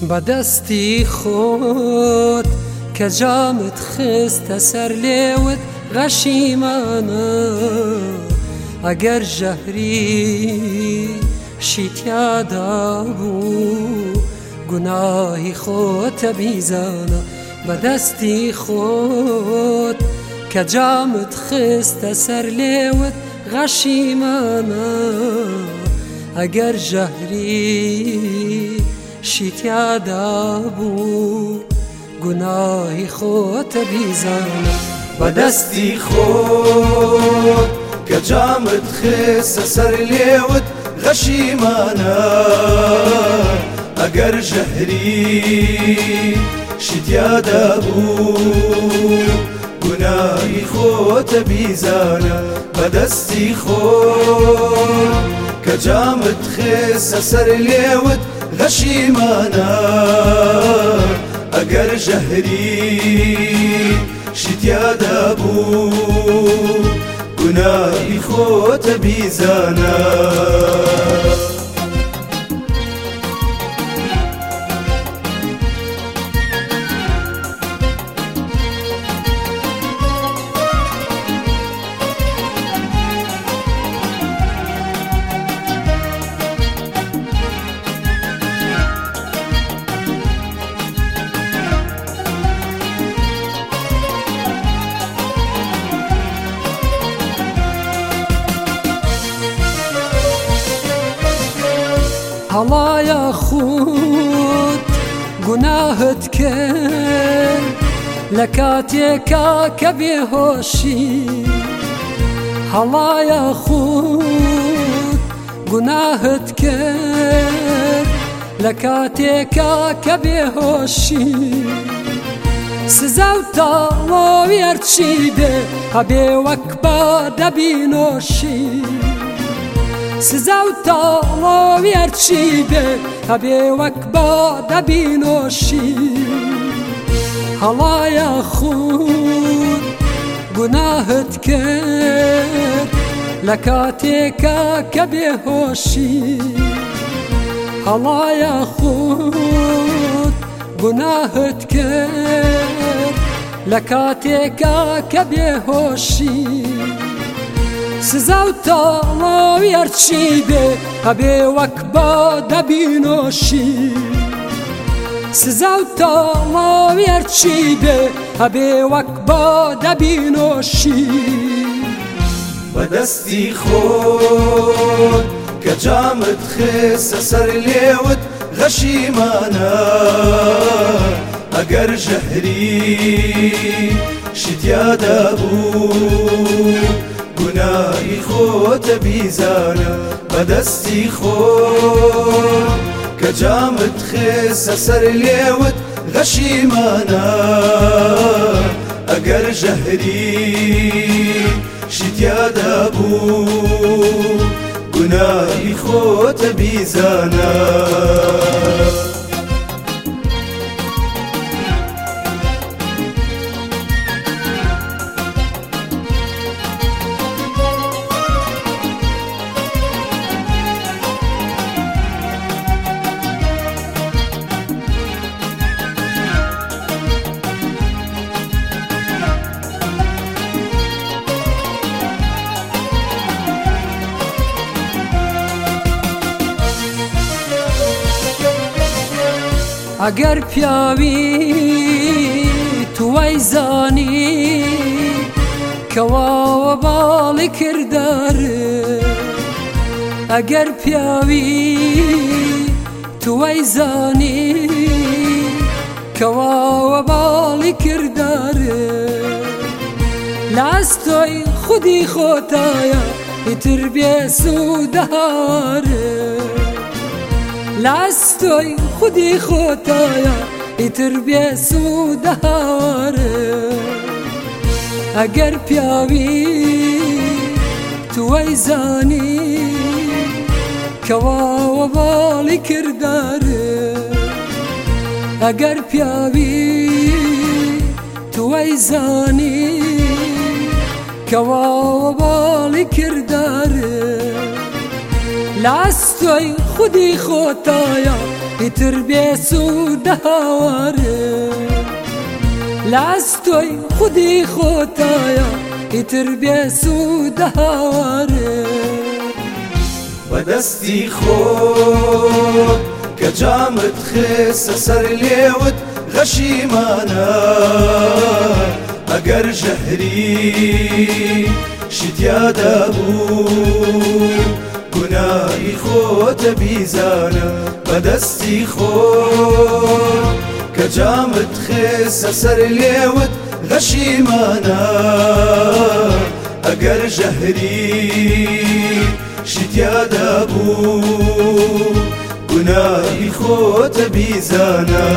به دستی خود که جامت خست سر لیوت غشی اگر جهری شیت یادا گناهی خود بیزانا به دستی خود که جامت خست سر لیوت غشی اگر جهری ژەهری شیتیادا بوو گوناهی خۆتە بیزانە بەدەستی خۆت کە جامت خێسە سەر لێوت غەشیمانە ئەگەر ژەهری شتیادا بوو گوناهی خۆتە بیزانە بەدەستی خۆت کە جامت خێسە سەر لێوت غەشیمانە ئەگەر ژەهری شتیادا بوو گوناهی خۆتە بیزانە هەڵایە خود گوناهت کرد لە کاتێکا کە بێهۆشی هەڵایە خود گوناهت کرد لە کاتێکا کە بێهۆشی سزا و تاڵۆویەرچی دێ هەبێ وەک بە دەبینۆشی. سزا و تاڵۆویەرچی بێ هەبێ وەک بە دەبینۆشی هەڵایە خود گوناهت کرد لە کاتێکە کە بێهۆشی هەڵایە خود گوناهت کرد لە کاتێکە کە بێهۆشی تاڵاوی هەرچی بێ هەبێ وەک بە دەبینۆشی تاڵاوی هەرچی بێ هەبێ وەک بە دەبینۆشی بەدەستی خۆت کە جامت خێسە سەر لێوت غەشیمانە ئەگەر ژەهری شتیادا بوو گوناهی خۆتە بیزانە بەدەستی خۆ کە جامت خێسە سەر لێوت غەشیمانە ئەگەر ژەهری شتیادا بوو گوناهی خۆتە بیزانە ئەگەر پیاوی توای زانی کەواوە باڵی کردار ئەگەر پیاوی توای زانی کەواوە باڵی کردار. لاستۆی خودی خۆتایە ئیتر بێ سوودەهارە لاستۆی خودی خۆتایە ئیتر بێ سوودەهارە ئەگەر پیاوی توی زانی کەواوە باڵی کردارە. ئەگەر پیاوی توی زانی کەواوە باڵی کردارە. لاستۆی خودی خۆتایە ئیتر بێسوود هاوارێ لاستۆی خودی خۆتایە ئیتر بێسوود هاوارێ بەدەستی خۆ کە جامت خێسە سەر لێوت غەشیمانە ئەگەر ژەهری گوناهی خۆتە بیزانە بەدەستی خۆ کە جامت خێسە سەر لێوت غەشیمانە ئەگەر ژەهری شتیادا بوو گوناهی خۆتە بیزانە